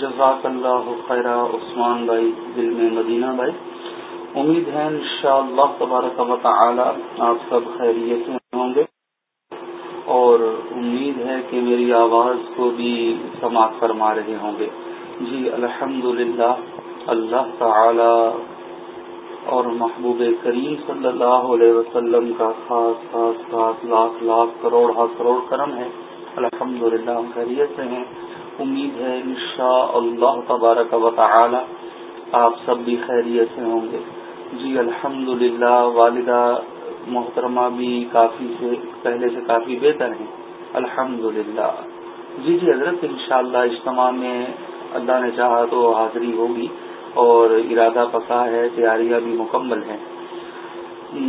جزاک اللہ خیر عثمان بھائی، دل میں مدینہ بھائی۔ امید ہے انشاءاللہ تبارک و تعالی آپ سب خیریت سے ہوں گے۔ اور امید ہے کہ میری آواز کو بھی سماعت فرما رہے ہوں گے۔ جی الحمد اللہ تعالی اور محبوب کریم صلی اللہ علیہ وسلم کا خاص خاص خاص لاکھ لاکھ کروڑ ہا کروڑ کرم ہے۔ الحمد للہ خیریت سے ہیں۔ امید ہے انشاء اللہ تبارک و تعالی آپ سب بھی خیریت سے ہوں گے۔ جی الحمد والدہ، محترمہ بھی کافی سے، پہلے سے کافی بہتر ہیں۔ الحمد جی جی حضرت، انشاءاللہ اجتماع میں اللہ نے چاہا تو حاضری ہوگی اور ارادہ پکا ہے، تیاریاں بھی مکمل ہیں۔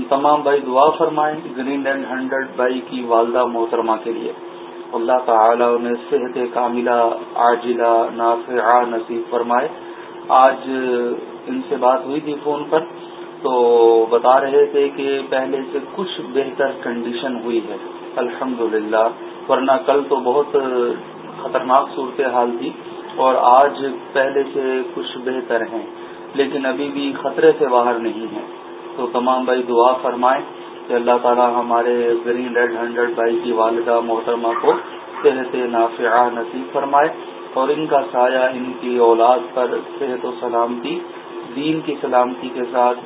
تمام بھائی دعا فرمائیں، گرین اینڈ ہنڈریڈ بائی کی والدہ محترمہ کے لیے۔ اللہ تعالی انہیں صحت کاملہ، عاجلہ، نافعہ نصیب فرمائے۔ آج ان سے بات ہوئی تھی فون پر، تو بتا رہے تھے کہ پہلے سے کچھ بہتر کنڈیشن ہوئی ہے۔ الحمد ورنہ کل تو بہت خطرناک صورت حال تھی اور آج پہلے سے کچھ بہتر ہیں۔ لیکن ابھی بھی خطرے سے باہر نہیں ہیں۔ تو تمام بھائی دعا فرمائیں۔ کہ اللہ تعالی ہمارے گرین ریڈ ہنڈریڈ بھائی کی والدہ محترمہ کو صحت نافعہ نصیب فرمائے اور ان کا سایہ ان کی اولاد پر صحت و سلامتی دین کی سلامتی کے ساتھ،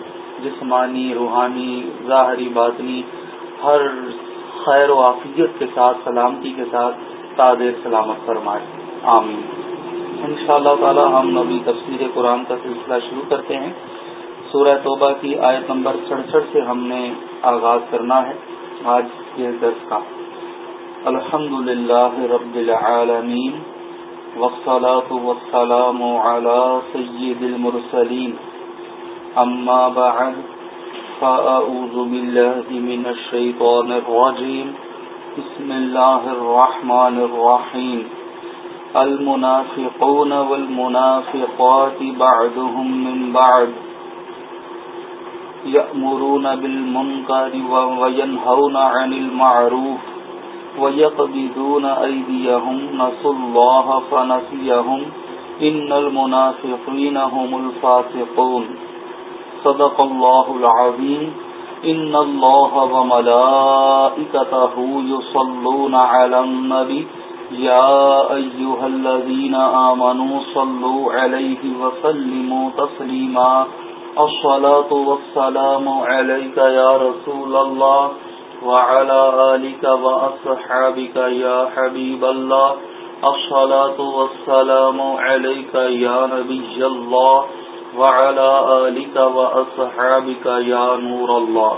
جسمانی، روحانی، ظاہری، باطنی، ہر خیر و عافیت کے ساتھ، سلامتی کے ساتھ تادر سلامت فرمائے۔ آمین۔ ان شاء اللہ تعالی ہم نبی تفسیر قرآن کا سلسلہ شروع کرتے ہیں۔ سورہ توبہ کی آیت نمبر سڑسٹھ سے ہم نے آغاز کرنا ہے، آج یہ درس کا۔ الحمد للہ رب العالمین، والصلاة والسلام على سيد المرسلين أما بعد فأعوذ بالله من الشيطان الرجيم بسم الله الرحمن الرحيم المنافقون والمنافقات بعدهم من بعد۔ يأمرون بالمنكر وينهون عن المعروف ويقبضون أيديهم نسوا الله فنسيهم إن المنافقين هم الفاسقون صدق الله العظيم إن الله وملائكته يصلون على النبي يا أيها الذين آمنوا صلوا عليه وسلموا تسليما الصلاة والسلام عليك يا رسول الله وعلى آلك وأصحابك يا حبيب الله. الصلاة والسلام عليك يا نبي الله وعلى آلك وأصحابك يا نور الله.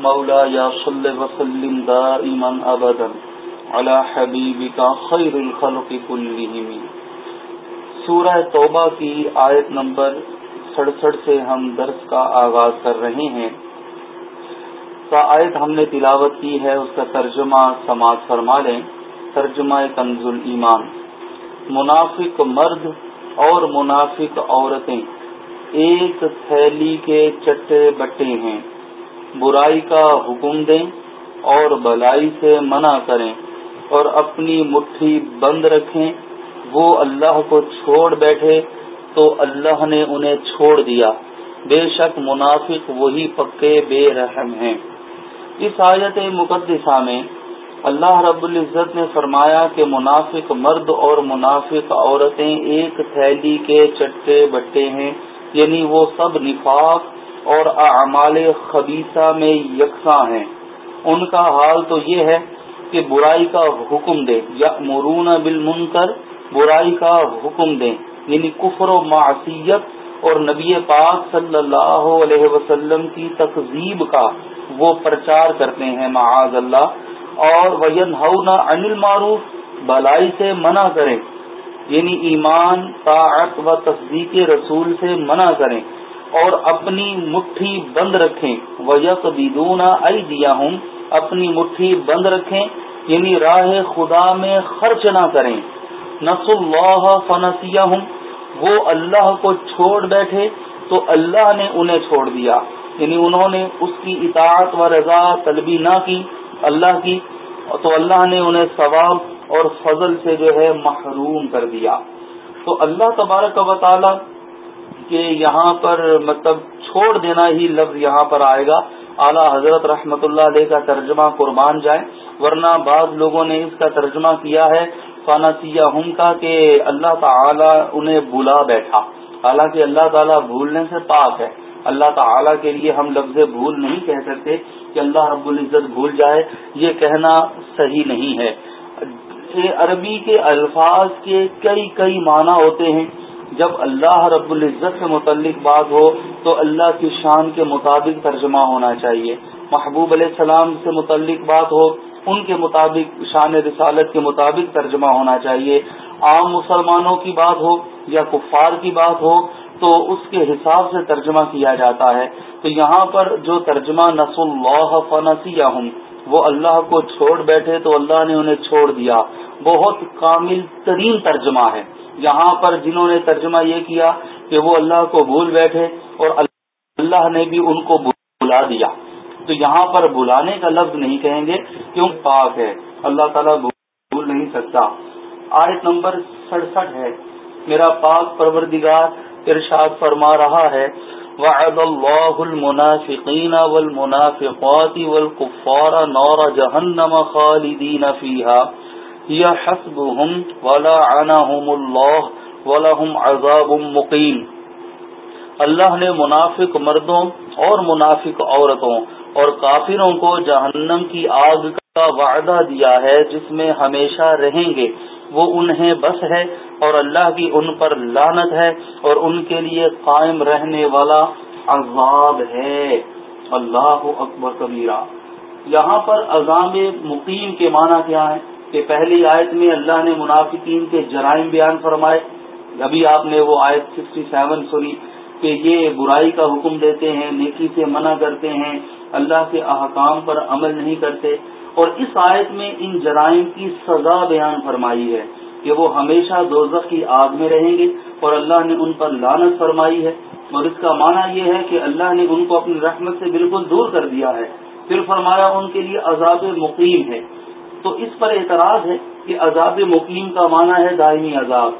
مولا يا صل وسلم دائما أبدا على حبيبك خير الخلق كلهم. سورہ توبہ کی آیت نمبر سڑسٹھ سے ہم درس کا آغاز کر رہے ہیں۔ آیت ہم نے تلاوت کی ہے، اس کا ترجمہ سماعت فرما لیں۔ ترجمہ کنز ایمان۔ منافق مرد اور منافق عورتیں ایک تھیلی کے چٹے بٹے ہیں۔ برائی کا حکم دیں اور بلائی سے منع کریں اور اپنی مٹھی بند رکھیں۔ وہ اللہ کو چھوڑ بیٹھے تو اللہ نے انہیں چھوڑ دیا۔ بے شک منافق وہی پکے بے رحم ہیں۔ اس آیت مقدسہ میں اللہ رب العزت نے فرمایا کہ منافق مرد اور منافق عورتیں ایک تھیلی کے چٹے بٹے ہیں یعنی وہ سب نفاق اور اعمال خبیصہ میں یکساں ہیں۔ ان کا حال تو یہ ہے کہ برائی کا حکم دے یا مرون بل برائی کا حکم دیں۔ یعنی کفر و معصیت اور نبی پاک صلی اللہ علیہ وسلم کی تقزیب کا وہ پرچار کرتے ہیں، معاذ اللہ۔ اور وین ہونا انل معروف بلائی سے منع کریں۔ یعنی ایمان، طاعت و تصدیق رسول سے منع کریں۔ اور اپنی مٹھی بند رکھیں۔ وہ یق بدونا دیا ہوں اپنی مٹھی بند رکھیں۔ یعنی راہ خدا میں خرچ نہ کریں۔ نس اللہ فنسیہ ہوں وہ اللہ کو چھوڑ بیٹھے تو اللہ نے انہیں چھوڑ دیا۔ یعنی انہوں نے اس کی اطاعت و رضا طلبی نہ کی، اللہ کی، تو اللہ نے انہیں ثواب اور فضل سے جو ہے محروم کر دیا۔ تو اللہ تبارک و تعالی کہ یہاں پر مطلب چھوڑ دینا ہی لفظ یہاں پر آئے گا۔ اعلیٰ حضرت رحمت اللہ علیہ کا ترجمہ قربان جائے ورنہ بعض لوگوں نے اس کا ترجمہ کیا ہے۔ فانا کا کہ اللہ تعالی انہیں بلا بیٹھا۔ حالانکہ اللہ تعالیٰ بھولنے سے پاک ہے۔ اللہ تعالیٰ کے لیے ہم لفظ بھول نہیں کہہ سکتے کہ اللہ رب العزت بھول جائے۔ یہ کہنا صحیح نہیں ہے۔ عربی کے الفاظ کے کئی کئی معنی ہوتے ہیں۔ جب اللہ رب العزت سے متعلق بات ہو تو اللہ کی شان کے مطابق ترجمہ ہونا چاہیے۔ محبوب علیہ السلام سے متعلق بات ہو ان کے مطابق، شان رسالت کے مطابق ترجمہ ہونا چاہیے۔ عام مسلمانوں کی بات ہو یا کفار کی بات ہو، تو اس کے حساب سے ترجمہ کیا جاتا ہے۔ تو یہاں پر جو ترجمہ نس اللہ فنسی ہوں وہ اللہ کو چھوڑ بیٹھے تو اللہ نے انہیں چھوڑ دیا۔ بہت کامل ترین ترجمہ ہے۔ یہاں پر جنہوں نے ترجمہ یہ کیا کہ وہ اللہ کو بھول بیٹھے اور اللہ نے بھی ان کو بلا دیا۔ تو یہاں پر بلانے کا لفظ نہیں کہیں گے کیوں پاک ہے اللہ تعالیٰ بھول نہیں سکتا۔ آیت نمبر سڑسٹھ ہے۔ میرا پاک پروردگار ارشاد فرما رہا ہے، وعد اللہ المنافقین والمنافقات والکفار نور جہنم خالدین فیہا۔ حسبهم ولعنهم اللہ ولهم عذاب مقیم۔ اللہ نے منافق مردوں اور منافق عورتوں اور کافروں کو جہنم کی آگ کا وعدہ دیا ہے جس میں ہمیشہ رہیں گے۔ وہ انہیں بس ہے اور اللہ کی ان پر لانت ہے اور ان کے لیے قائم رہنے والا عذاب ہے۔ اللہ اکبر کبیرہ۔ یہاں پر عذاب مقیم کے معنی کیا ہے؟ کہ پہلی آیت میں اللہ نے منافقین کے جرائم بیان فرمائے۔ ابھی آپ نے وہ آیت 67 سنی کہ یہ برائی کا حکم دیتے ہیں، نیکی سے منع کرتے ہیں اللہ کے احکام پر عمل نہیں کرتے اور اس آیت میں ان جرائم کی سزا بیان فرمائی ہے کہ وہ ہمیشہ دوزخ کی آگ میں رہیں گے اور اللہ نے ان پر لانت فرمائی ہے۔ اور اس کا معنی یہ ہے کہ اللہ نے ان کو اپنی رحمت سے بالکل دور کر دیا ہے۔ پھر فرمایا ان کے لیے عذاب مقیم ہے۔ تو اس پر اعتراض ہے کہ عذاب مقیم کا معنی ہے دائمی عذاب۔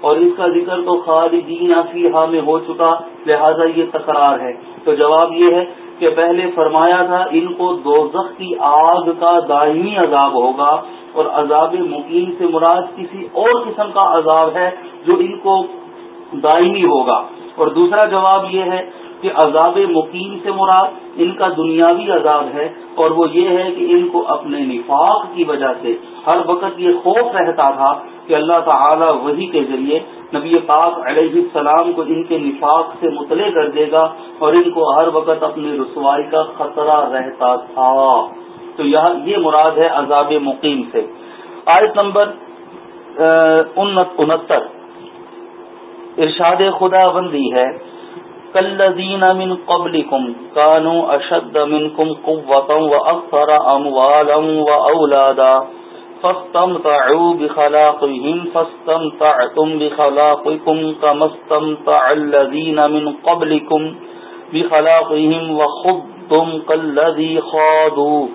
اور اس کا ذکر تو خالدین فیحا میں ہو چکا، لہذا یہ تکرار ہے۔ تو جواب یہ ہے کہ پہلے فرمایا تھا، ان کو دوزخ کی آگ کا دائمی عذاب ہوگا اور عذاب مقیم سے مراد کسی اور قسم کا عذاب ہے جو ان کو دائمی ہوگا۔ اور دوسرا جواب یہ ہے کہ عذاب مقیم سے مراد ان کا دنیاوی عذاب ہے اور وہ یہ ہے کہ ان کو اپنے نفاق کی وجہ سے ہر وقت یہ خوف رہتا تھا کہ اللہ تعالی وہی کے ذریعے نبی پاک علیہ السلام کو ان کے نفاق سے مطلع کر دے گا اور ان کو ہر وقت اپنی رسوائی کا خطرہ رہتا تھا۔ تو یہ مراد ہے عذاب مقیم سے۔ آیت نمبر انہتر ارشاد خدا بندی ہے۔ كالذين من قبلكم كانوا أشد منكم قوة وأكثر أموالا وأولادا فاستمتعوا بخلاقهم، فاستمتعتم بخلاقكم كما استمتع الذين من قبلكم بخلاقهم وخضتم كالذي خاضوا.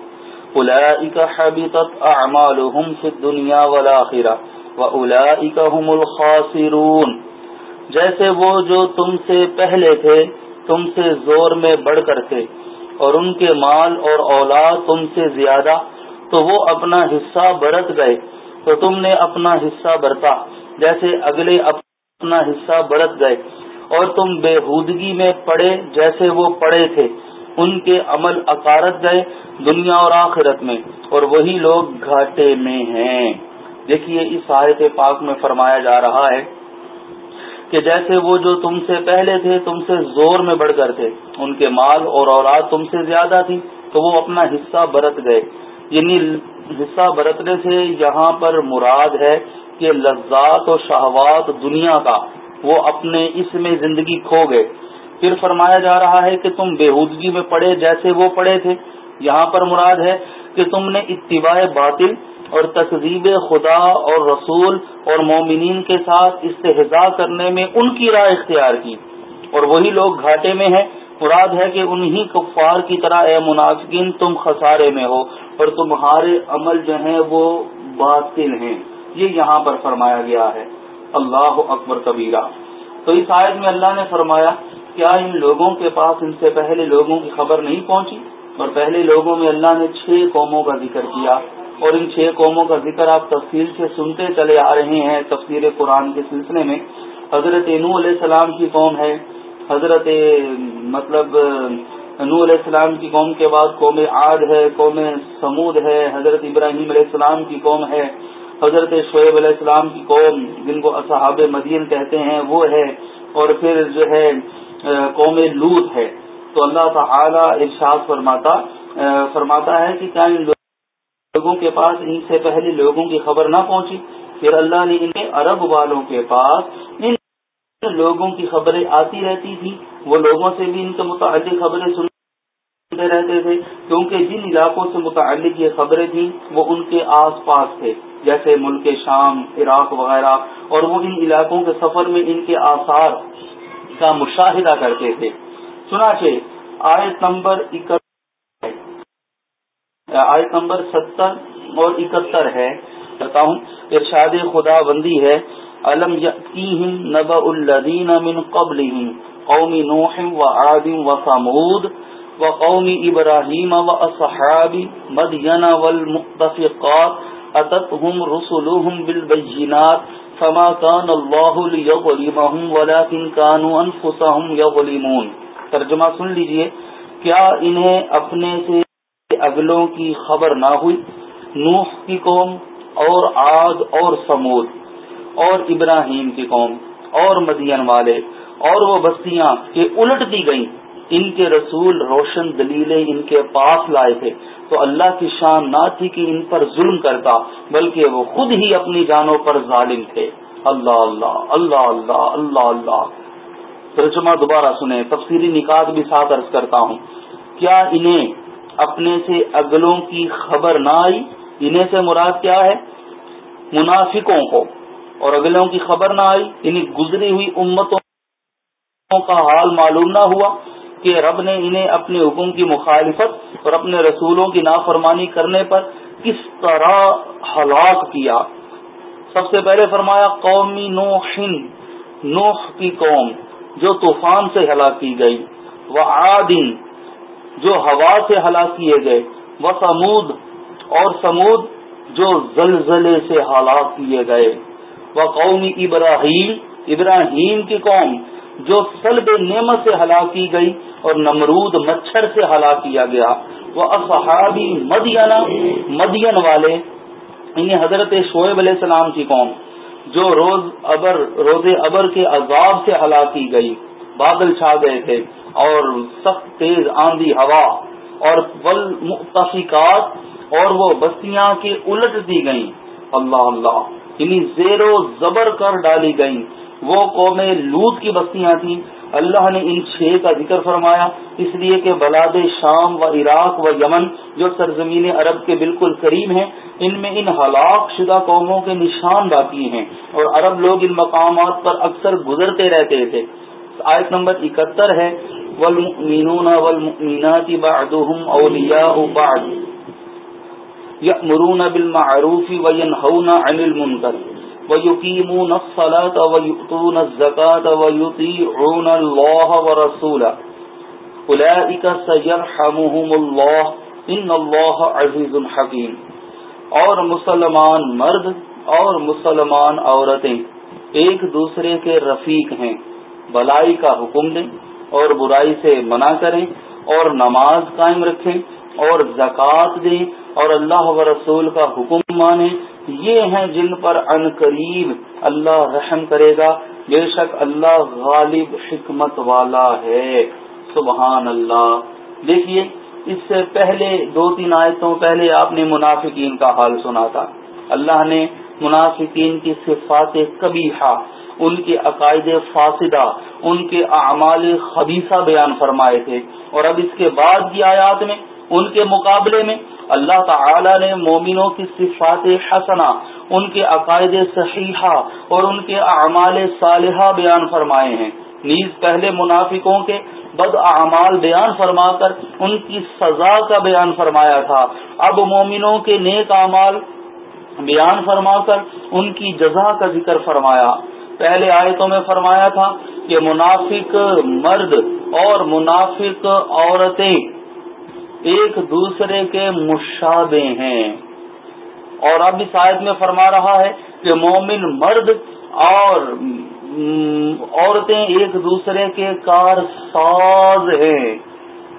أولئك حبطت أعمالهم في الدنيا والآخرة، وأولئك هم الخاسرون. جیسے وہ جو تم سے پہلے تھے، تم سے زور میں بڑھ کر تھے، اور ان کے مال اور اولاد تم سے زیادہ تو وہ اپنا حصہ برت گئے تو تم نے اپنا حصہ برتا۔ جیسے اگلے اپنا حصہ برت گئے اور تم بے حودگی میں پڑے جیسے وہ پڑے تھے۔ ان کے عمل اکارت گئے دنیا اور آخرت میں، اور وہی لوگ گھاٹے میں ہیں۔ دیکھیے، اس آیت پاک میں فرمایا جا رہا ہے کہ جیسے وہ جو تم سے پہلے تھے، تم سے زور میں بڑھ کر تھے۔ ان کے مال اور اولاد تم سے زیادہ تھی، تو وہ اپنا حصہ برت گئے۔ یعنی حصہ برتنے سے یہاں پر مراد ہے کہ لذات و شہوات دنیا کا وہ اپنے اس میں زندگی کھو گئے۔ پھر فرمایا جا رہا ہے کہ تم بےحودگی میں پڑے جیسے وہ پڑے تھے۔ یہاں پر مراد ہے کہ تم نے اتباع باطل اور تقزیب خدا اور رسول اور مومنین کے ساتھ استحضاء کرنے میں ان کی رائے اختیار کی۔ اور وہی لوگ گھاٹے میں ہیں۔ مراد ہے کہ انہی کفار کی طرح، اے منافقین، تم خسارے میں ہو۔ اور تمہارے عمل جو ہیں وہ باطل ہیں۔ یہ یہاں پر فرمایا گیا ہے۔ اللہ اکبر کبیرہ۔ تو اس آیت میں اللہ نے فرمایا، کیا ان لوگوں کے پاس ان سے پہلے لوگوں کی خبر نہیں پہنچی؟ اور پہلے لوگوں میں اللہ نے چھ قوموں کا ذکر کیا۔ اور ان چھ قوموں کا ذکر آپ تفصیل سے سنتے چلے آ رہے ہیں تفسیر قرآن کے سلسلے میں۔ حضرت نو علیہ السلام کی قوم ہے۔ حضرت مطلب نو علیہ السلام کی قوم کے بعد قوم عاد ہے، قوم سمود ہے، حضرت ابراہیم علیہ السلام کی قوم ہے، حضرت شعیب علیہ السلام کی قوم جن کو اصحاب مدین کہتے ہیں وہ ہے اور پھر جو ہے قوم لوت ہے۔ تو اللہ تعالی ارشاد فرماتا فرماتا ہے کہ کیا ان لوگوں کے پاس، ان سے پہلے لوگوں کی خبر نہ پہنچی؟ پھر اللہ نے ان عرب والوں کے پاس ان لوگوں کی خبریں آتی رہتی تھی وہ لوگوں سے بھی ان کے متعلق خبریں سنتے رہتے تھے۔ کیونکہ جن علاقوں سے متعلق یہ خبریں تھیں، وہ ان کے آس پاس تھے، جیسے ملک شام، عراق وغیرہ۔ اور وہ ان علاقوں کے سفر میں ان کے آثار کا مشاہدہ کرتے تھے۔ سنا آیت نمبر آیت نمبر ستر اور اکہتر ہے۔ ہوں ارشاد خدا بندی ہے۔ علم نبا الدین من قبل قوم نوح و عادم و سمود و قوم ابراہیم و اصحاب مدین والمتفقات اتتهم رسلهم بالبينات فما كان الله ليظلمهم ولكن كانوا انفسهم يظلمون۔ ترجمہ سن لیجیے، کیا انہیں اپنے سے اگلوں کی خبر نہ ہوئی؟ نوح کی قوم اور عاد اور سمود اور ابراہیم کی قوم، اور مدین والے، اور وہ بستیاں یہ الٹ دی گئیں۔ ان کے رسول روشن دلیلیں ان کے پاس لائے تھے۔ تو اللہ کی شان نہ تھی کہ ان پر ظلم کرتا، بلکہ وہ خود ہی اپنی جانوں پر ظالم تھے۔ اللہ اللہ اللہ اللہ اللہ اللہ۔ ترجمہ دوبارہ سنیں، تفصیلی نکات بھی ساتھ عرض کرتا ہوں۔ کیا انہیں اپنے سے اگلوں کی خبر نہ آئی؟ انہیں سے مراد کیا ہے؟ منافقوں کو۔ اور اگلوں کی خبر نہ آئی یعنی گزری ہوئی امتوں کا حال معلوم نہ ہوا کہ رب نے انہیں اپنے حکم کی مخالفت اور اپنے رسولوں کی نافرمانی کرنے پر کس طرح ہلاک کیا۔ سب سے پہلے فرمایا، قومی نوح نوح کی قوم جو طوفان سے ہلاک کی گئی وہ آدین جو ہوا سے ہلاک کیے گئے وہ سمود اور سمود جو زلزلے سے ہلاک کیے گئے۔ وہ قومی ابراہیم ابراہیم کی قوم، جو سلب نعمت سے ہلاک کی گئی اور نمرود مچھر سے ہلاک کیا گیا۔ وہ اصحابی مدینہ مدین والے، انہیں حضرت شعیب علیہ السلام کی قوم، جو روز ابر روز ابر کے عذاب سے ہلاک کی گئی، بادل چھا گئے تھے اور سخت تیز آندھی ہوا اور ول اور وہ بستیاں کی الٹ دی گئیں۔ اللہ اللہ. یعنی زیر و زبر کر ڈالی گئیں. وہ قوم لوت کی بستیاں تھیں. اللہ نے ان چھ کا ذکر فرمایا، اس لیے کہ بلاد شام و عراق و یمن، جو سرزمین عرب کے بالکل قریب ہیں، ان میں ان ہلاک شدہ قوموں کے نشان باقی ہیں۔ اور عرب لوگ ان مقامات پر اکثر گزرتے رہتے تھے۔ آیت نمبر اکہتر ہے، والمؤمنون والمؤمنات بعضهم اولیاء بعض یأمرون بالمعروف وینہون عن المنکر ویقیمون الصلاة ویؤتون الزکاة ویطیعون اللہ ورسولا اولئک سیرحمهم اللہ ان اللہ عزیز حکیم اور مسلمان مرد اور مسلمان عورتیں ایک دوسرے کے رفیق ہیں. بلائی کا حکم دیں اور برائی سے منع کریں اور نماز قائم رکھیں اور زکوٰۃ دیں اور اللہ و رسول کا حکم مانے، یہ ہیں جن پر ان قریب اللہ رحم کرے گا۔ بے شک اللہ غالب حکمت والا ہے۔ سبحان اللہ۔ دیکھیے، اس سے پہلے دو تین آیتوں پہلے آپ نے منافقین کا حال سنا تھا۔ اللہ نے منافقین کی صفات کبھی ان کے عقائد فاصدہ ان کے اعمال خبیصہ بیان فرمائے تھے۔ اور اب اس کے بعد کی آیات میں، ان کے مقابلے میں اللہ تعالی نے مومنوں کی صفات حسنا ان کے عقائد صحیحہ اور ان کے اعمال صالحہ بیان فرمائے ہیں۔ نیز پہلے منافقوں کے بد اعمال بیان فرما کر ان کی سزا کا بیان فرمایا تھا۔ اب مومنوں کے نیک اعمال بیان فرما کر ان کی جزا کا ذکر فرمایا۔ پہلے آیتوں میں فرمایا تھا کہ منافق مرد اور منافق عورتیں ایک دوسرے کے مشابے ہیں۔ اور اب اس آیت میں فرما رہا ہے کہ مومن مرد اور عورتیں ایک دوسرے کے کار ساز ہیں۔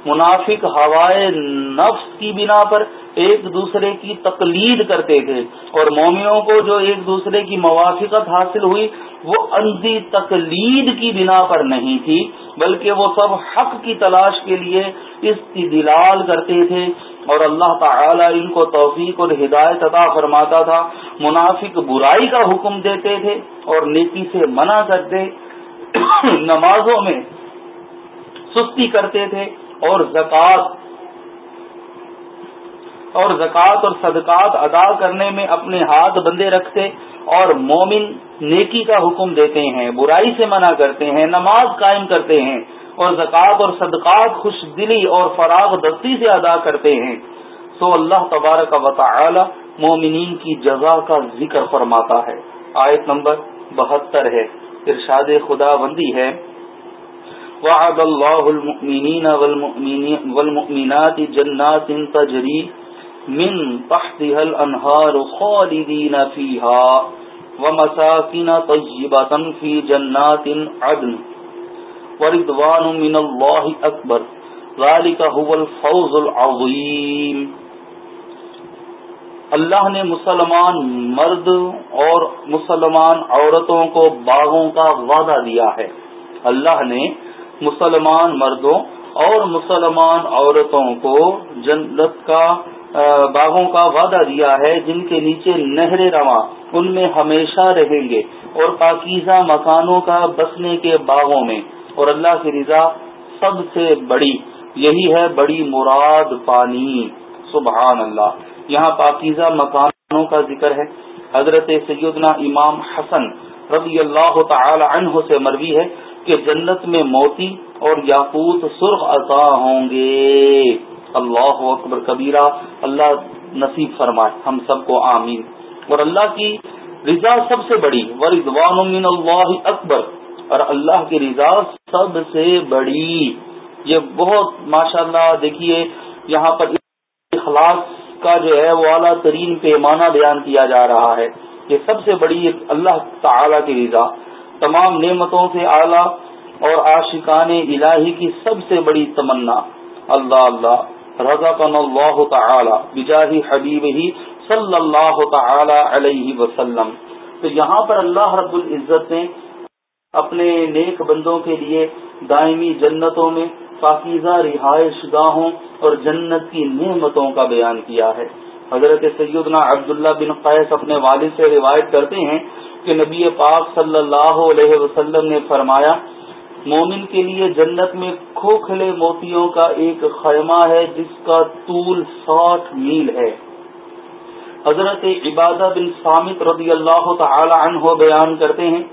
منافق ہوائے نفس کی بنا پر ایک دوسرے کی تقلید کرتے تھے۔ اور مومنوں کو جو ایک دوسرے کی موافقت حاصل ہوئی، وہ اندھی تقلید کی بنا پر نہیں تھی، بلکہ وہ سب حق کی تلاش کے لیے اس کی دلال کرتے تھے اور اللہ تعالی ان کو توفیق اور ہدایت عطا فرماتا تھا۔ منافق برائی کا حکم دیتے تھے اور نیکی سے منع کرتے نمازوں میں سستی کرتے تھے اور زکوٰۃ اور زکوٰۃ اور صدقات ادا کرنے میں اپنے ہاتھ بندے رکھتے اور مومن نیکی کا حکم دیتے ہیں، برائی سے منع کرتے ہیں، نماز قائم کرتے ہیں۔ اور زکوٰۃ اور صدقات خوش دلی اور فراغ دستی سے ادا کرتے ہیں۔ سو اللہ تبارک و تعالی مومنین کی جزا کا ذکر فرماتا ہے۔ آیت نمبر بہتر ہے۔ ارشاد خدا بندی ہے۔ وعد اللہ المؤمنین والمؤمنات جنات تجری من تحتها الانہار خالدین فیها ومساکن طیبتا فی جنات عدن۔ ورضوان من اللہ اکبر۔ ذالک هو الفوز العظیم۔ اللہ نے مسلمان مرد اور مسلمان عورتوں کو باغوں کا وعدہ دیا ہے۔ اللہ نے مسلمان مردوں اور مسلمان عورتوں کو جنت کا باغوں کا وعدہ دیا ہے، جن کے نیچے نہر رواں، ان میں ہمیشہ رہیں گے اور پاکیزہ مکانوں کا بسنے کے باغوں میں۔ اور اللہ کی رضا سب سے بڑی، یہی ہے بڑی مراد پانی۔ سبحان اللہ۔ یہاں پاکیزہ مکانوں کا ذکر ہے۔ حضرت سیدنا امام حسن رضی اللہ تعالی عنہ سے مروی ہے کہ جنت میں موتی اور یاقوت سرخ عطا ہوں گے۔ اللہ اکبر کبیرہ، اللہ نصیب فرمائے، ہم سب کو آمین۔ اور اللہ کی رضا سب سے بڑی، ورضوان من اللہ اکبر۔ اور اللہ کی رضا سب سے بڑی۔ یہ بہت ماشاء اللہ دیکھیے، یہاں پر اخلاص کا جو ہے وہ اعلیٰ ترین پیمانہ بیان کیا جا رہا ہے۔ یہ سب سے بڑی اللہ تعالی کی رضا۔ تمام نعمتوں سے اعلیٰ اور عاشقان الہی کی سب سے بڑی تمنا۔ اللہ اللہ۔ رضا کن اللہ تعالی۔ بجاہ حبیب ہی صلی اللہ تعالی علیہ وسلم۔ تو یہاں پر اللہ رب العزت نے اپنے نیک بندوں کے لیے دائمی جنتوں میں پاکیزہ رہائش گاہوں اور جنت کی نعمتوں کا بیان کیا ہے۔ حضرت سیدنا عبداللہ بن قیس اپنے والد سے روایت کرتے ہیں کہ نبی پاک صلی اللہ علیہ وسلم نے فرمایا، مومن کے لیے جنت میں کھوکھلے موتیوں کا ایک خیمہ ہے جس کا طول ساٹھ میل ہے۔ حضرت عبادہ بن سامت رضی اللہ تعالی عنہ بیان کرتے ہیں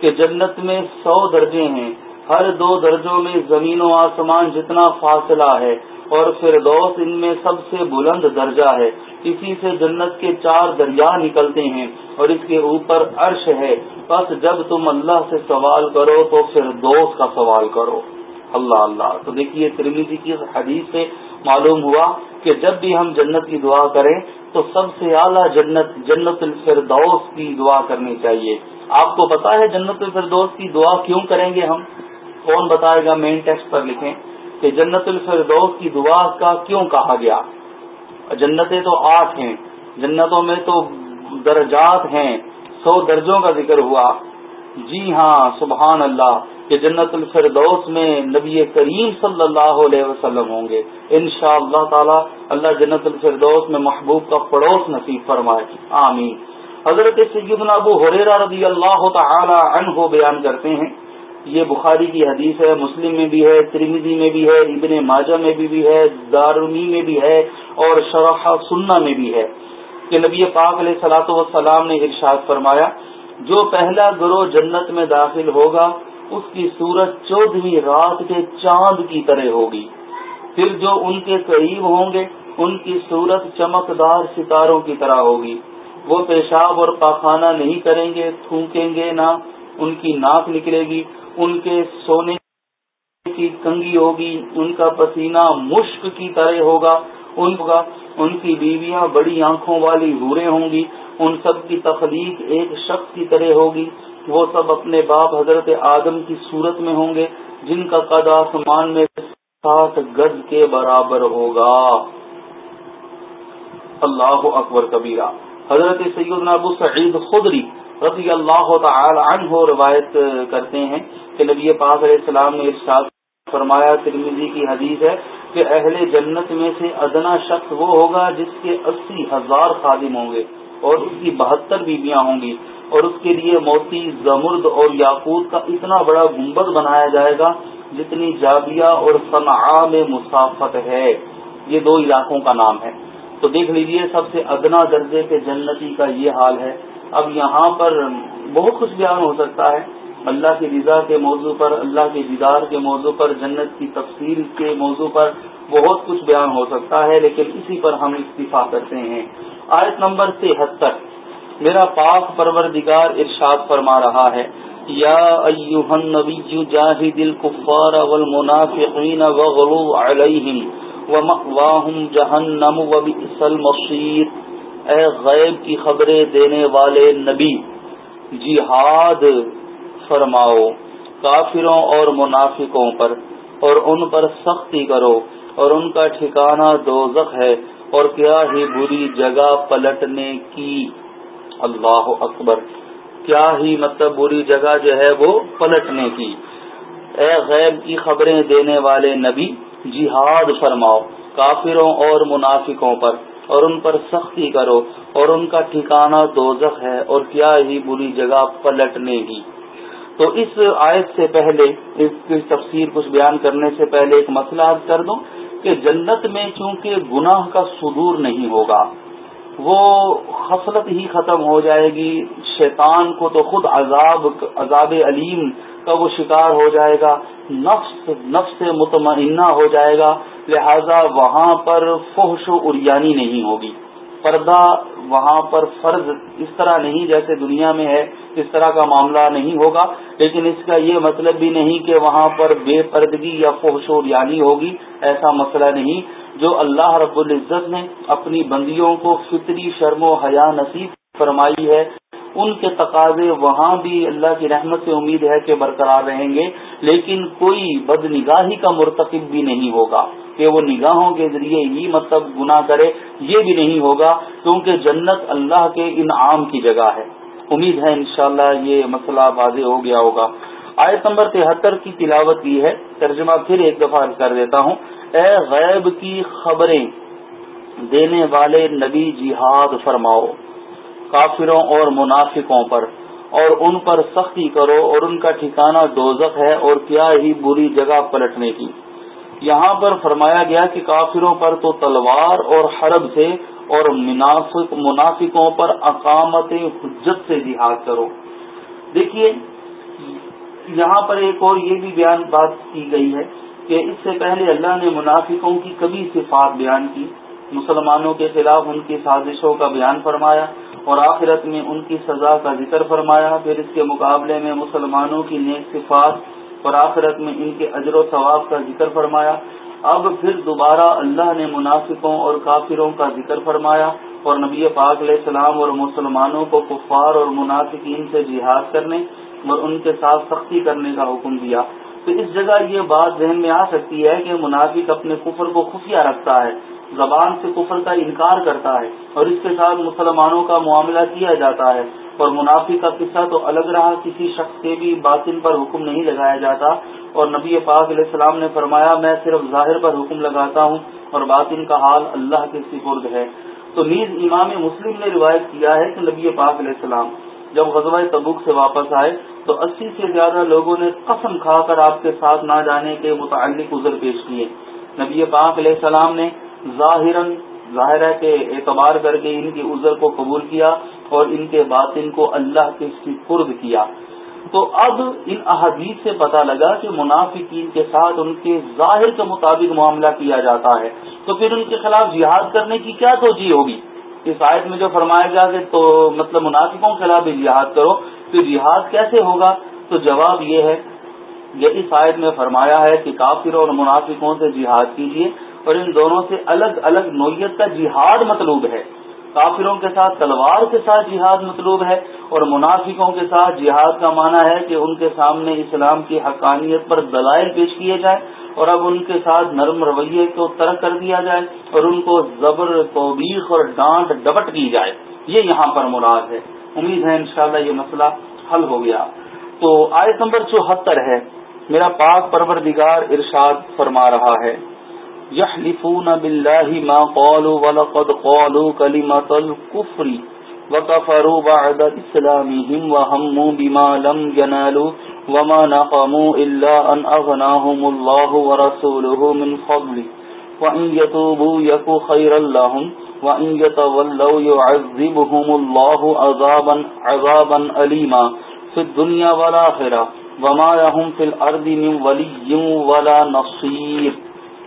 کہ جنت میں سو درجے ہیں، ہر دو درجوں میں زمین و آسمان جتنا فاصلہ ہے، اور فردوس ان میں سب سے بلند درجہ ہے۔ اسی سے جنت کے چار دریا نکلتے ہیں، اور اس کے اوپر عرش ہے۔ بس جب تم اللہ سے سوال کرو تو پھر دوست کا سوال کرو۔ اللہ اللہ۔ تو دیکھیے ترمیزی کی حدیث سے معلوم ہوا کہ جب بھی ہم جنت کی دعا کریں تو سب سے اعلیٰ جنت جنت الفردوس کی دعا کرنی چاہیے۔ آپ کو پتا ہے جنت الفردوس کی دعا کیوں کریں گے ہم؟ کون بتائے گا مین ٹیکسٹ پر لکھیں کہ جنت الفردوس کی دعا کا کیوں کہا گیا؟ جنتیں تو آٹھ ہیں، جنتوں میں تو درجات ہیں، سو درجوں کا ذکر ہوا۔ جی ہاں سبحان اللہ۔ کہ جنت الفردوس میں نبی کریم صلی اللہ علیہ وسلم ہوں گے۔ ان شاء اللہ تعالی اللہ جنت الفردوس میں محبوب کا پڑوس نصیب فرمائے۔ آمین۔ حضرت سیدنا ابو حریرہ رضی اللہ تعالی عنہ بیان کرتے ہیں۔ یہ بخاری کی حدیث ہے مسلم میں بھی ہے ترمیزی میں بھی ہے ابن ماجہ میں بھی, بھی ہے دارمی میں بھی ہے اور شرح سننا میں بھی ہے۔ کہ نبی پاک علیہ سلاۃ وسلام نے ارشاد فرمایا جو پہلا گروہ جنت میں داخل ہوگا اس کی صورت چودہویں رات کے چاند کی طرح ہوگی۔ پھر جو ان کے قریب ہوں گے، ان کی صورت چمکدار ستاروں کی طرح ہوگی۔ وہ پیشاب اور پاخانہ نہیں کریں گے، تھونکیں گے نہ، ان کی ناک نکلے گی، ان کے سونے کی کنگی ہوگی، ان کا پسینہ مشک کی طرح ہوگا، ان کا ان کی بیویاں بڑی آنکھوں والی ہورے ہوں گی، ان سب کی تخلیق ایک شخص کی طرح ہوگی۔ وہ سب اپنے باپ حضرت آدم کی صورت میں ہوں گے، جن کا قد آسمان میں سات گز کے برابر ہوگا۔ اللہ اکبر کبیرہ۔ حضرت سید ابو سعید خدری رضی اللہ تعالی عنہ روایت کرتے ہیں کہ نبی پاک علیہ السلام نے ارشاد فرمایا ترمیزی کی حدیث ہے کہ اہل جنت میں سے ادنا شخص وہ ہوگا جس کے اسی ہزار خادم ہوں گے اور اس کی بہتر بیویاں ہوں گی۔ اور اس کے لیے موتی زمرد اور یاقوت کا اتنا بڑا گنبد بنایا جائے گا جتنی جابیہ اور صنعا میں مسافت ہے۔ یہ دو علاقوں کا نام ہے۔ تو دیکھ لیجیے سب سے ادنا درجے کے جنتی کا یہ حال ہے۔ اب یہاں پر بہت کچھ بیان ہو سکتا ہے۔ اللہ کی رضا کے موضوع پر، اللہ کے دیدار کے موضوع پر، جنت کی تفصیل کے موضوع پر بہت کچھ بیان ہو سکتا ہے، لیکن اسی پر ہم اکتفا کرتے ہیں۔ آیت نمبر تہتر۔ میرا پاک پروردگار ارشاد فرما رہا ہے، یا النبی جاہد الكفار والمنافقین وغلو علیہم ومأواہم جہنم وبئس المصیر۔ اے غیب کی خبریں دینے والے نبی، جہاد فرماؤ کافروں اور منافقوں پر، اور ان پر سختی کرو، اور ان کا ٹھکانہ دوزخ ہے، اور کیا ہی بری جگہ پلٹنے کی۔ اللہ اکبر۔ کیا ہی مطلب بری جگہ جو ہے وہ پلٹنے کی۔ اے غیب کی خبریں دینے والے نبی، جہاد فرماؤ کافروں اور منافقوں پر، اور ان پر سختی کرو، اور ان کا ٹھکانہ دوزخ ہے، اور کیا ہی بری جگہ پلٹنے کی۔ تو اس آیت سے پہلے، اس کی تفسیر کچھ بیان کرنے سے پہلے ایک مسئلہ عرض کر دوں کہ جنت میں چونکہ گناہ کا صدور نہیں ہوگا وہ خصلت ہی ختم ہو جائے گی۔ شیطان کو تو خود عذاب عذاب علیم کا وہ شکار ہو جائے گا۔ نفس نفس مطمئنہ ہو جائے گا۔ لہذا وہاں پر فحش و اریانی نہیں ہوگی۔ پردہ وہاں پر فرض اس طرح نہیں جیسے دنیا میں ہے، اس طرح کا معاملہ نہیں ہوگا۔ لیکن اس کا یہ مطلب بھی نہیں کہ وہاں پر بے پردگی یا و یعنی ہوگی، ایسا مسئلہ نہیں۔ جو اللہ رب العزت نے اپنی بندیوں کو فطری شرم و حیا نصیب فرمائی ہے، ان کے تقاضے وہاں بھی اللہ کی رحمت سے امید ہے کہ برقرار رہیں گے، لیکن کوئی بد نگاہی کا مرتکب بھی نہیں ہوگا۔ کہ وہ نگاہوں کے ذریعے ہی مطلب گناہ کرے، یہ بھی نہیں ہوگا، کیونکہ جنت اللہ کے انعام کی جگہ ہے۔ امید ہے انشاءاللہ یہ مسئلہ واضح ہو گیا ہوگا۔ آیت نمبر تہتر کی تلاوت کی ہے، ترجمہ پھر ایک دفعہ کر دیتا ہوں۔ اے غیب کی خبریں دینے والے نبی جہاد فرماؤ، کافروں اور منافقوں پر، اور ان پر سختی کرو، اور ان کا ٹھکانہ دوزخ ہے، اور کیا ہی بری جگہ پلٹنے کی۔ یہاں پر فرمایا گیا کہ کافروں پر تو تلوار اور حرب سے، اور منافق، منافقوں پر اقامت حجت سے جہاد کرو۔ دیکھیے یہاں پر ایک اور یہ بھی بیان بات کی گئی ہے کہ اس سے پہلے اللہ نے منافقوں کی کبھی صفات بیان کی، مسلمانوں کے خلاف ان کی سازشوں کا بیان فرمایا اور آخرت میں ان کی سزا کا ذکر فرمایا۔ پھر اس کے مقابلے میں مسلمانوں کی نیک صفات اور آخرت میں ان کے اجر و ثواب کا ذکر فرمایا۔ اب پھر دوبارہ اللہ نے منافقوں اور کافروں کا ذکر فرمایا اور نبی پاک علیہ السلام اور مسلمانوں کو کفار اور منافقین سے جہاد کرنے اور ان کے ساتھ سختی کرنے کا حکم دیا۔ تو اس جگہ یہ بات ذہن میں آ سکتی ہے کہ منافق اپنے کفر کو خفیہ رکھتا ہے، زبان سے کفر کا انکار کرتا ہے اور اس کے ساتھ مسلمانوں کا معاملہ کیا جاتا ہے۔ اور منافق کا قصہ تو الگ رہا، کسی شخص کے بھی باطن پر حکم نہیں لگایا جاتا۔ اور نبی پاک علیہ السلام نے فرمایا، میں صرف ظاہر پر حکم لگاتا ہوں اور باطن کا حال اللہ کے سپرد ہے۔ تو نیز امام مسلم نے روایت کیا ہے کہ نبی پاک علیہ السلام جب غزوہ تبوک سے واپس آئے تو اسی سے زیادہ لوگوں نے قسم کھا کر آپ کے ساتھ نہ جانے کے متعلق عذر پیش کیے۔ نبی پاک علیہ السلام نے ظاہر ظاہرہ کے اعتبار کر کے ان کی عذر کو قبول کیا اور ان کے باطن کو اللہ کے سپرد کیا۔ تو اب ان احادیث سے پتا لگا کہ منافقین کے ساتھ ان کے ظاہر کے مطابق معاملہ کیا جاتا ہے۔ تو پھر ان کے خلاف جہاد کرنے کی کیا توجہ ہوگی؟ اس آیت میں جو فرمایا گیا کہ تو مطلب منافقوں کے خلاف بھی جہاد کرو، تو جہاد کیسے ہوگا؟ تو جواب یہ ہے یہ اس آیت میں فرمایا ہے کہ کافروں اور منافقوں سے جہاد کیجیے اور ان دونوں سے الگ الگ نوعیت کا جہاد مطلوب ہے۔ کافروں کے ساتھ تلوار کے ساتھ جہاد مطلوب ہے اور منافقوں کے ساتھ جہاد کا معنی ہے کہ ان کے سامنے اسلام کی حقانیت پر دلائل پیش کیے جائیں اور اب ان کے ساتھ نرم رویے کو ترک کر دیا جائے اور ان کو زبر، توبیخ اور ڈانٹ ڈبٹ کی جائے۔ یہ یہاں پر مراد ہے۔ امید ہے انشاءاللہ یہ مسئلہ حل ہو گیا۔ تو آیت نمبر چوہتر ہے۔ میرا پاک پروردگار ارشاد فرما رہا ہے۔ يحلفون بالله ما قالوا ولقد قالوا كلمة الكفر وكفروا بعد إسلامهم وهموا بما لم ينالوا وما نقموا إلا أن أغناهم الله ورسوله من فضل وإن يتوبوا يكو خيرا لهم وإن يتولوا يعذبهم الله عذابا, عذابا أليما في الدنيا والآخرة وما يهم في الأرض من ولي ولا نصير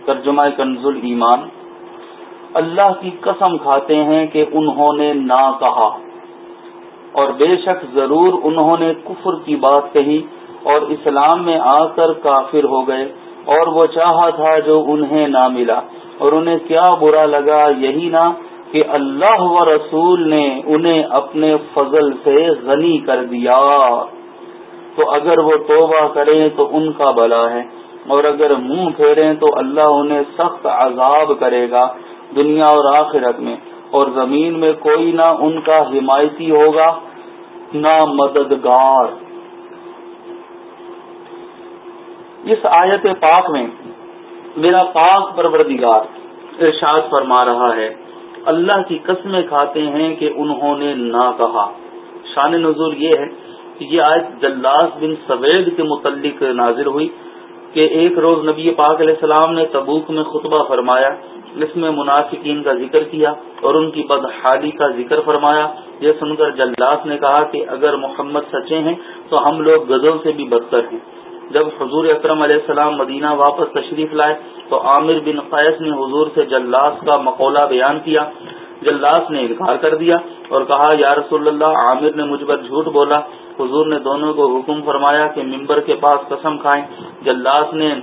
ترجمہ کنز ایمان اللہ کی قسم کھاتے ہیں کہ انہوں نے نہ کہا۔ اور بے شک ضرور انہوں نے کفر کی بات کہی اور اسلام میں آ کر کافر ہو گئے اور وہ چاہا تھا جو انہیں نہ ملا۔ اور انہیں کیا برا لگا یہی نہ کہ اللہ و رسول نے انہیں اپنے فضل سے غنی کر دیا۔ تو اگر وہ توبہ کریں تو ان کا بلا ہے، اور اگر منہ پھیریں تو اللہ انہیں سخت عذاب کرے گا۔ دنیا اور آخرت میں، اور زمین میں کوئی نہ ان کا حمایتی ہوگا، نہ مددگار۔ اس آیت پاک میں میرا پاک پروردگار ارشاد فرما رہا ہے، اللہ کی قسمیں کھاتے ہیں کہ انہوں نے نہ کہا۔ شان نزول یہ ہے کہ یہ آیت جلاس بن سوید کے متعلق نازل ہوئی کہ ایک روز نبی پاک علیہ السلام نے تبوک میں خطبہ فرمایا اس میں منافقین کا ذکر کیا اور ان کی بدحالی کا ذکر فرمایا۔ یہ سن کر جلاس نے کہا کہ اگر محمد سچے ہیں تو ہم لوگ گزوں سے بھی بدتر ہیں۔ جب حضور اکرم علیہ السلام مدینہ واپس تشریف لائے تو عامر بن قیس نے حضور سے جلاس کا مقولہ بیان کیا۔ جلاس نے انکار کر دیا اور کہا، یا رسول اللہ، عامر نے مجھ پر جھوٹ بولا۔ حضور نے دونوں کو حکم فرمایا کہ ممبر کے پاس قسم کھائیں۔ جلاس نے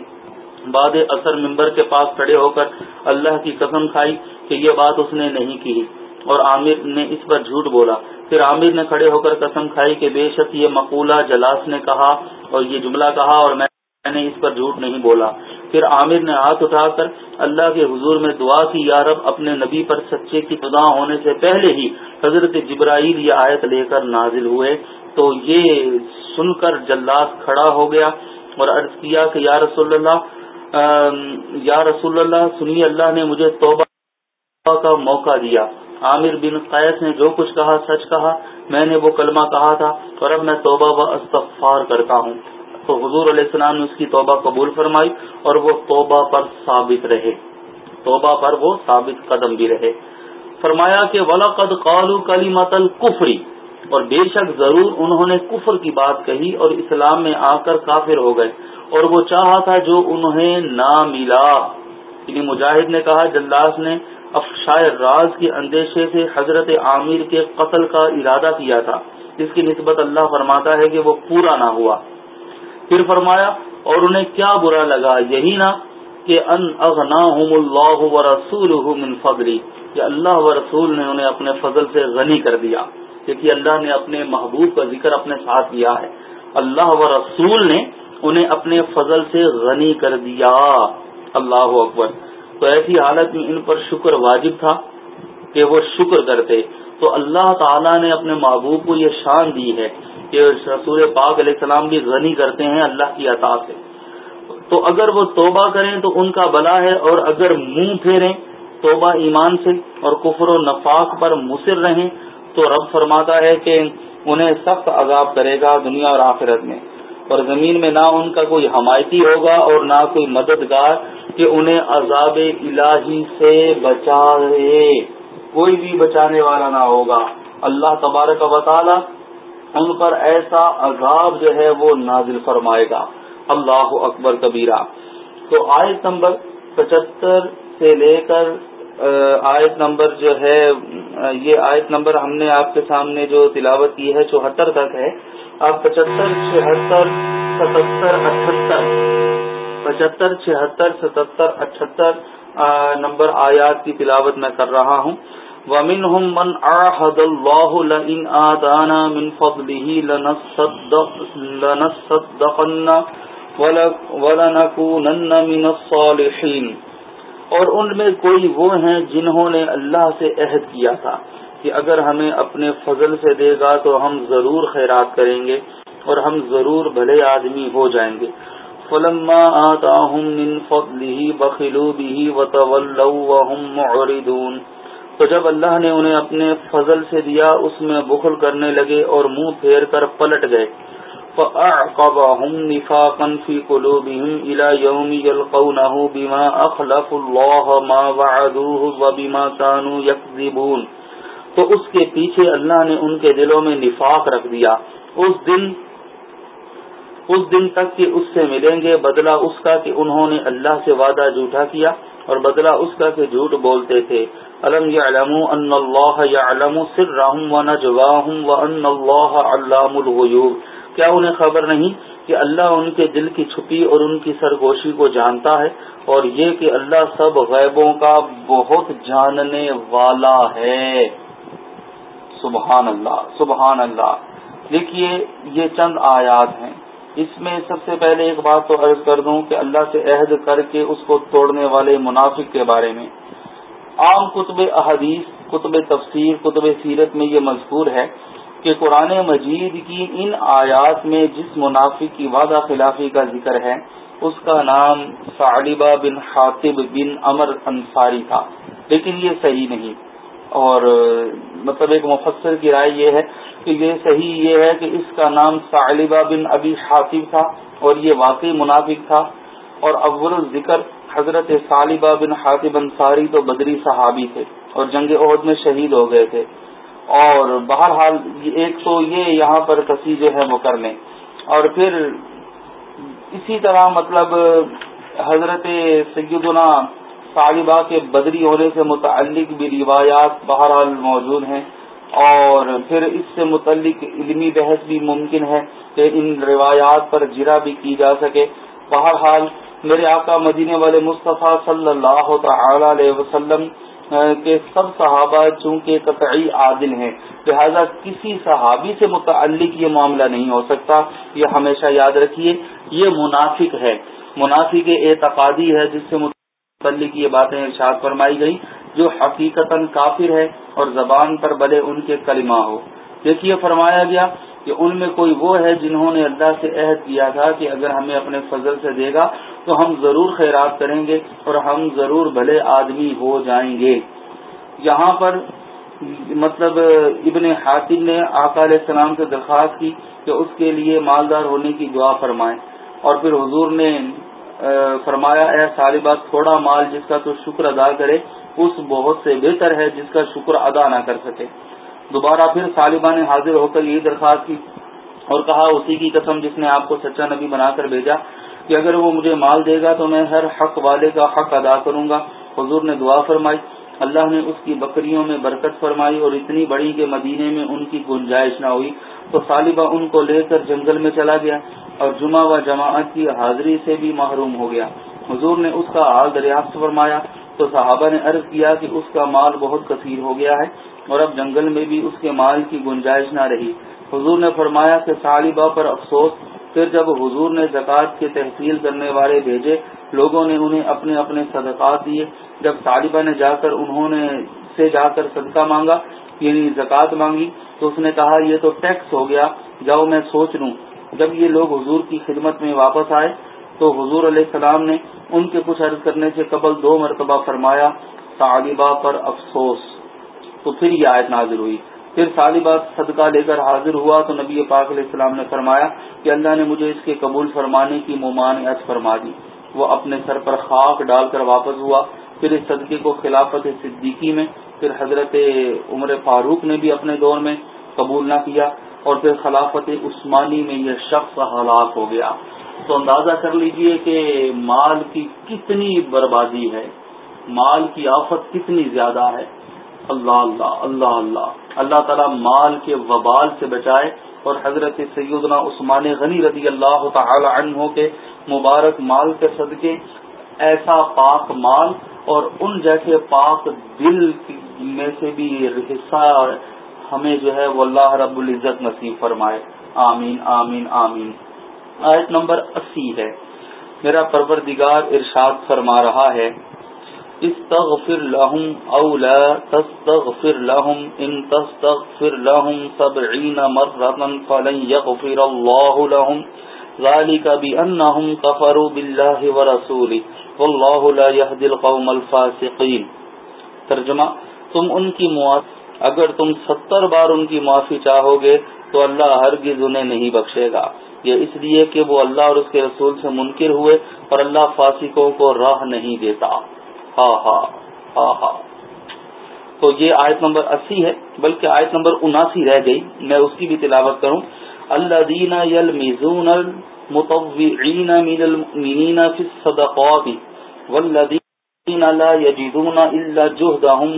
بعد اثر ممبر کے پاس کھڑے ہو کر اللہ کی قسم کھائی کہ یہ بات اس نے نہیں کی۔ اور عامر نے اس پر جھوٹ بولا۔ پھر عامر نے کھڑے ہو کر قسم کھائی کہ بے شک یہ مقولہ جلاس نے کہا اور یہ جملہ کہا اور میں نے اس پر جھوٹ نہیں بولا۔ پھر عامر نے ہاتھ اٹھا کر اللہ کے حضور میں دعا کی یارب اپنے نبی پر سچے کی خدا ہونے سے پہلے ہی حضرت جبرائیل یہ آیت لے کر نازل ہوئے۔ تو یہ سن کر جلاس کھڑا ہو گیا اور عرض کیا کہ یا رسول اللہ یا رسول اللہ، سنی اللہ نے مجھے توبہ کا موقع دیا۔ عامر بن قیس نے جو کچھ کہا، سچ کہا، میں نے وہ کلمہ کہا تھا، اور اب میں توبہ و استغفار کرتا ہوں۔ تو حضور علیہ السلام نے اس کی توبہ قبول فرمائی، اور وہ توبہ پر ثابت رہے۔ توبہ پر وہ ثابت قدم بھی رہے۔ فرمایا کہ ولاقد قالو کلی متل کفری اور بے شک ضرور انہوں نے کفر کی بات کہی، اور اسلام میں آ کر کافر ہو گئے۔ اور وہ چاہا تھا جو انہیں نہ ملا۔ یعنی مجاہد نے کہا جلاس نے افشائے راز کے اندیشے سے حضرت عامر کے قتل کا ارادہ کیا تھا۔ جس کی نسبت اللہ فرماتا ہے کہ وہ پورا نہ ہوا۔ پھر فرمایا، اور انہیں کیا برا لگا؟ یہی نہ کہ ان اللہ و رسول فضری کہ اللہ و رسول نے انہیں اپنے فضل سے غنی کر دیا، کیونکہ اللہ نے اپنے محبوب کا ذکر اپنے ساتھ کیا ہے۔ اللہ و رسول نے انہیں اپنے فضل سے غنی کر دیا۔ اللہ اکبر۔ تو ایسی حالت میں ان پر شکر واجب تھا کہ وہ شکر کرتے۔ تو اللہ تعالیٰ نے اپنے محبوب کو یہ شان دی ہے کہ رسول پاک علیہ السلام بھی غنی کرتے ہیں اللہ کی عطا سے۔ تو اگر وہ توبہ کریں تو ان کا بلا ہے اور اگر منہ پھیریں توبہ ایمان سے اور کفر و نفاق پر مصر رہیں تو رب فرماتا ہے کہ انہیں سخت عذاب کرے گا دنیا اور آخرت میں۔ اور زمین میں نہ ان کا کوئی حمایتی ہوگا اور نہ کوئی مددگار کہ انہیں عذاب الہی سے بچا رہے۔ کوئی بھی بچانے والا نہ ہوگا۔ اللہ تبارک و تعالی ان پر ایسا عذاب جو ہے وہ نازل فرمائے گا۔ اللہ اکبر کبیرہ۔ تو آیت نمبر پچہتر سے لے کر آیت نمبر جو ہے، یہ آیت نمبر ہم نے آپ کے سامنے جو تلاوت کی ہے، چوہتر تک ہے۔ آپ پچہتر، چھہتر، ستہتر، اٹھہتر. پچہتر، چھہتر، ستہتر، اٹھہتر نمبر آیات کی تلاوت میں کر رہا ہوں. وَمِنْهُمْ مَنْ أَعْهَدَ اللَّهُ لَإِنْ آتَانَا مِنْ فَضْلِهِ لَنَصَّدَّقَنَّ وَلَنَكُونَنَّ مِنَ الصَّالِحِينَ. اور ان میں کوئی وہ ہیں جنہوں نے اللہ سے عہد کیا تھا۔ کہ اگر ہمیں اپنے فضل سے دے گا تو ہم ضرور خیرات کریں گے اور ہم ضرور بھلے آدمی ہو جائیں گے۔ فلما آتاهم من فضله بخلوا به وتولوا وهم معرضون۔ تو جب اللہ نے انہیں اپنے فضل سے دیا، اس میں بخل کرنے لگے اور منہ پھیر کر پلٹ گئے۔ فَأَعْقَبَهُمْ نِفَاقًا فِي قُلُوبِهِمْ إِلَى يَوْمِ يَلْقَوْنَهُ بِمَا أَخْلَفُ اللَّهَ مَا وَعَدُوهُ وَبِمَا كَانُوا يَكْذِبُونَ تو اس کے پیچھے اللہ نے ان کے دلوں میں نفاق رکھ دیا۔ اس دن اس دن تک کہ اس سے ملیں گے بدلہ اس کا کہ انہوں نے اللہ سے وعدہ جھوٹا کیا اور بدلہ اس کا کہ جھوٹ بولتے تھے۔ الم يعلم ان اللہ يعلم سرهم ونجواهم وان اللہ علام الغیوب۔ کیا انہیں خبر نہیں کہ اللہ ان کے دل کی چھپی اور ان کی سرگوشی کو جانتا ہے اور یہ کہ اللہ سب غیبوں کا بہت جاننے والا ہے؟ سبحان اللہ سبحان اللہ دیکھیے، یہ چند آیات ہیں۔ اس میں سب سے پہلے ایک بات تو عرض کر دوں کہ اللہ سے عہد کر کے اس کو توڑنے والے منافق کے بارے میں۔ عام کتب احادیث، کتب تفسیر، کتب سیرت میں یہ مذکور ہے کہ قرآن مجید کی ان آیات میں جس منافق کی وعدہ خلافی کا ذکر ہے، اس کا نام صالبہ بن حاطب بن امر انصاری تھا۔ لیکن یہ صحیح نہیں۔ اور مطلب ایک مفسر کی رائے یہ ہے کہ یہ صحیح یہ ہے کہ اس کا نام صالبہ بن ابی حاطب تھا اور یہ واقعی منافق تھا اور اول ذکر حضرت صالبہ بن حاطب انصاری تو بدری صحابی تھے اور جنگ عہد میں شہید ہو گئے تھے اور بہرحال ایک تو یہ یہاں پر کسی جو ہے وہ کر لیں اور پھر اسی طرح مطلب حضرت سیدنا صالبہ کے بدری ہونے سے متعلق بھی روایات بہرحال موجود ہیں اور پھر اس سے متعلق علمی بحث بھی ممکن ہے کہ ان روایات پر جرا بھی کی جا سکے۔ بہرحال میرے آقا مدینے والے مصطفیٰ صلی اللہ تعالی علیہ وسلم کے سب صحابہ چونکہ قطعی عادل ہیں، لہذا کسی صحابی سے متعلق یہ معاملہ نہیں ہو سکتا۔ یہ ہمیشہ یاد رکھیے، یہ منافق ہے۔ منافق اعتقادی ہے، جس سے متعلق یہ باتیں ارشاد فرمائی گئی جو حقیقتا کافر ہے اور زبان پر بلے ان کے کلمہ ہو۔ دیکھیے، فرمایا گیا کہ ان میں کوئی وہ ہے جنہوں نے اللہ سے عہد کیا تھا کہ اگر ہمیں اپنے فضل سے دے گا تو ہم ضرور خیرات کریں گے اور ہم ضرور بھلے آدمی ہو جائیں گے۔ یہاں پر مطلب ابن حاطم نے آقا علیہ السلام سے درخواست کی کہ اس کے لیے مالدار ہونے کی دعا فرمائیں اور پھر حضور نے فرمایا، اے صالبات تھوڑا مال جس کا تو شکر ادا کرے، اس بہت سے بہتر ہے جس کا شکر ادا نہ کر سکے. دوبارہ پھر طالبہ نے حاضر ہو کر یہ درخواست کی اور کہا، اسی کی قسم جس نے آپ کو سچا نبی بنا کر بھیجا، کہ اگر وہ مجھے مال دے گا تو میں ہر حق والے کا حق ادا کروں گا۔ حضور نے دعا فرمائی۔ اللہ نے اس کی بکریوں میں برکت فرمائی اور اتنی بڑی کہ مدینے میں ان کی گنجائش نہ ہوئی، تو طالبہ ان کو لے کر جنگل میں چلا گیا اور جمعہ و جماعت کی حاضری سے بھی محروم ہو گیا۔ حضور نے اس کا حال دریافت فرمایا، تو صحابہ نے عرض کیا کہ اس کا مال بہت کثیر ہو گیا ہے اور اب جنگل میں بھی اس کے مال کی گنجائش نہ رہی۔ حضور نے فرمایا کہ صالبہ پر افسوس پھر جب حضور نے زکوٰۃ کے تحصیل کرنے والے بھیجے، لوگوں نے انہیں اپنے اپنے صدقات دیے۔ جب طالبہ نے جا کر انہوں نے سے جا کر صدقہ مانگا یعنی زکوٰۃ مانگی، تو اس نے کہا، یہ تو ٹیکس ہو گیا، جاؤ میں سوچ لوں۔ جب یہ لوگ حضور کی خدمت میں واپس آئے، تو حضور علیہ السلام نے ان کے کچھ عرض کرنے سے قبل دو مرتبہ فرمایا، طالبہ پر افسوس۔ تو پھر یہ آیت نازل ہوئی۔ پھر صالبات صدقہ لے کر حاضر ہوا تو نبی پاک علیہ السلام نے فرمایا کہ اللہ نے مجھے اس کے قبول فرمانے کی ممانعت فرما دی۔ وہ اپنے سر پر خاک ڈال کر واپس ہوا۔ پھر اس صدقے کو خلافت صدیقی میں، پھر حضرت عمر فاروق نے بھی اپنے دور میں قبول نہ کیا اور پھر خلافت عثمانی میں یہ شخص ہلاک ہو گیا۔ تو اندازہ کر لیجیے کہ مال کی کتنی بربادی ہے۔ مال کی آفت کتنی زیادہ ہے۔ اللہ اللہ اللہ اللہ اللہ تعالیٰ مال کے وبال سے بچائے اور حضرت سیدنا عثمان غنی رضی اللہ تعالی عنہ کے مبارک مال کے صدقے، ایسا پاک مال اور ان جیسے پاک دل میں سے بھی حصہ ہمیں جو ہے وہ اللہ رب العزت نصیب فرمائے۔ آمین آمین آمین۔ آیت نمبر اسی ہے۔ میرا پروردگار ارشاد فرما رہا ہے۔ استغفر لهم او لا تستغفر لهم ان تستغفر لهم سبعين مرة فلن يغفر الله لهم. ذلك بأنهم كفروا بالله ورسوله. والله لا يهدي القوم الفاسقين. ترجمہ، تم ان کی معافی اگر تم ستر بار ان کی معافی چاہو گے تو اللہ ہرگز انہیں نہیں بخشے گا۔ یہ اس لیے کہ وہ اللہ اور اس کے رسول سے منکر ہوئے اور اللہ فاسقوں کو راہ نہیں دیتا۔ ہاں، ہاں، ہاں، تو یہ آیت نمبر اسی ہے، بلکہ آیت نمبر اناسی رہ گئی۔ میں اس کی بھی تلاوت کروں۔ اللہ دینا یل میزون متوین صدقات والذین لا یجدون الا جهدهم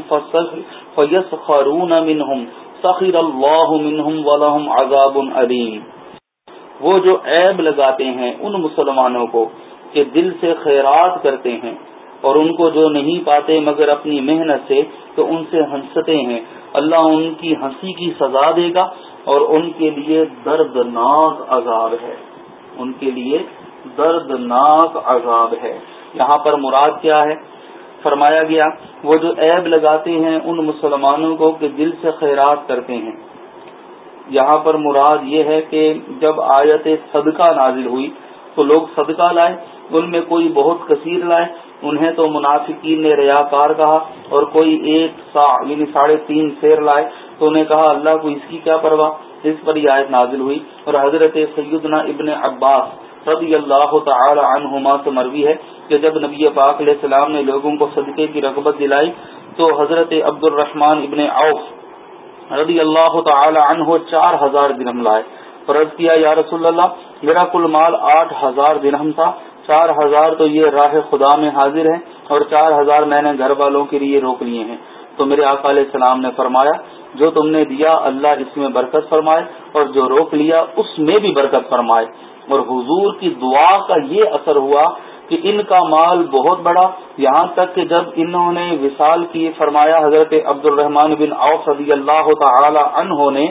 فیسخرون منهم سخر اللہ منهم ولهم عذاب علیم۔ وہ جو عیب لگاتے ہیں ان مسلمانوں کو کہ دل سے خیرات کرتے ہیں اور ان کو جو نہیں پاتے مگر اپنی محنت سے، تو ان سے ہنستے ہیں۔ اللہ ان کی ہنسی کی سزا دے گا اور ان کے لیے دردناک عذاب ہے۔ ان کے لیے دردناک عذاب ہے۔ یہاں پر مراد کیا ہے؟ فرمایا گیا، وہ جو عیب لگاتے ہیں ان مسلمانوں کو کہ دل سے خیرات کرتے ہیں۔ یہاں پر مراد یہ ہے کہ جب آیت صدقہ نازل ہوئی، تو لوگ صدقہ لائے، ان میں کوئی بہت کثیر لائے انہیں تو منافقین نے ریا کار کہا اور کوئی ایک سا یعنی ساڑھے تین سیر لائے تو انہیں کہا، اللہ کو اس کی کیا پرواہ؟ اس پر یہ آیت نازل ہوئی اور حضرت سیدنا ابن عباس رضی اللہ تعالی عنہما سے مروی ہے کہ جب نبی پاک علیہ السلام نے لوگوں کو صدقے کی رغبت دلائی تو حضرت عبد الرحمان ابن عوف رضی اللہ تعالی عنہ چار ہزار درہم لائے۔ فرض کیا، یا رسول اللہ، میرا کل مال آٹھ ہزار درہم تھا۔ چار ہزار تو یہ راہ خدا میں حاضر ہیں اور چار ہزار میں نے گھر والوں کے لیے روک لیے ہیں۔ تو میرے آقا علیہ السلام نے فرمایا، جو تم نے دیا، اللہ اس میں برکت فرمائے، اور جو روک لیا، اس میں بھی برکت فرمائے۔ اور حضور کی دعا کا یہ اثر ہوا کہ ان کا مال بہت بڑا۔ یہاں تک کہ جب انہوں نے وصال کی، فرمایا حضرت عبد الرحمان بن اوف رضی اللہ تعالی عنہ نے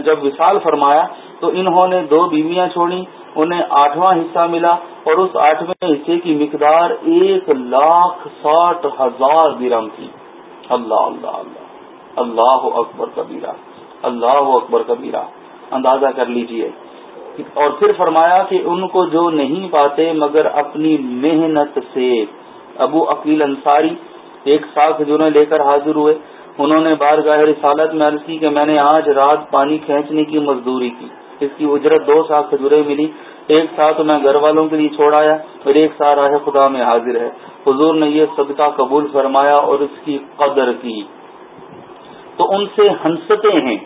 جب وصال فرمایا، تو انہوں نے دو بیویاں چھوڑی انہیں آٹھواں حصہ ملا اور اس آٹھویں حصے کی مقدار ایک لاکھ ساٹھ ہزار درم تھی۔ اللہ اللہ اللہ۔ اللہ اکبر کبیرہ۔ اللہ اکبر کبیرہ۔ اندازہ کر لیجیے۔ اور پھر فرمایا کہ ان کو جو نہیں پاتے مگر اپنی محنت سے۔ ابو عقیل انصاری، ایک ساکھ جنہیں لے کر حاضر ہوئے، انہوں نے بارگاہ رسالت میں عرض کی کہ میں نے آج رات پانی کھینچنے کی مزدوری کی۔ اس کی اجرت دو سال کھجورے ملی۔ ایک ساتھ میں گھر والوں کے لیے چھوڑایا اور ایک ساتھ راہ خدا میں حاضر ہے۔ حضور نے یہ صدقہ قبول فرمایا اور اس کی قدر کی۔ تو ان سے ہنستے ہیں۔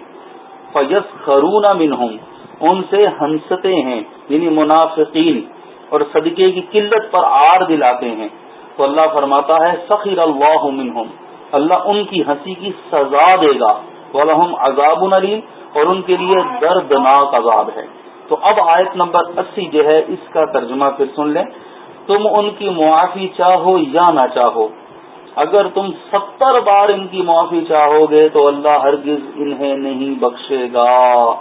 فیس خرون منہم۔ ان سے ہنستے ہیں۔ یعنی منافقین۔ اور صدقے کی قلت پر آر دلاتے ہیں۔ تو اللہ فرماتا ہے سخیر اللہ منہم۔ اللہ ان کی ہنسی کی سزا دے گا۔ ولہم عذاب علیم۔ اور ان کے لیے دردناک عذاب ہے۔ تو اب آیت نمبر اسی جو ہے، اس کا ترجمہ پھر سن لیں۔ تم ان کی معافی چاہو یا نہ چاہو؟ اگر تم ستر بار ان کی معافی چاہو گے تو اللہ ہرگز انہیں نہیں بخشے گا۔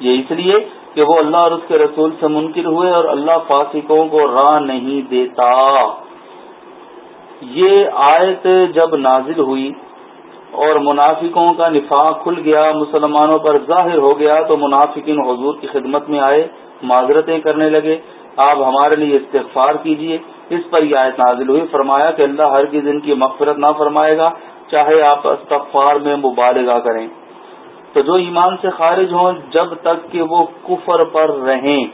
یہ اس لیے کہ وہ اللہ اور اس کے رسول سے منکر ہوئے اور اللہ فاسقوں کو راہ نہیں دیتا۔ یہ آیت جب نازل ہوئی اور منافقوں کا نفاق کھل گیا، مسلمانوں پر ظاہر ہو گیا تو منافقین حضور کی خدمت میں آئے، معذرتیں کرنے لگے۔ آپ ہمارے لیے استغفار کیجیے۔ اس پر یہ آیت نازل ہوئی۔ فرمایا کہ اللہ ہر کی دن کی مغفرت نہ فرمائے گا، چاہے آپ استغفار میں مبالغہ کریں۔ تو جو ایمان سے خارج ہوں، جب تک کہ وہ کفر پر رہیں۔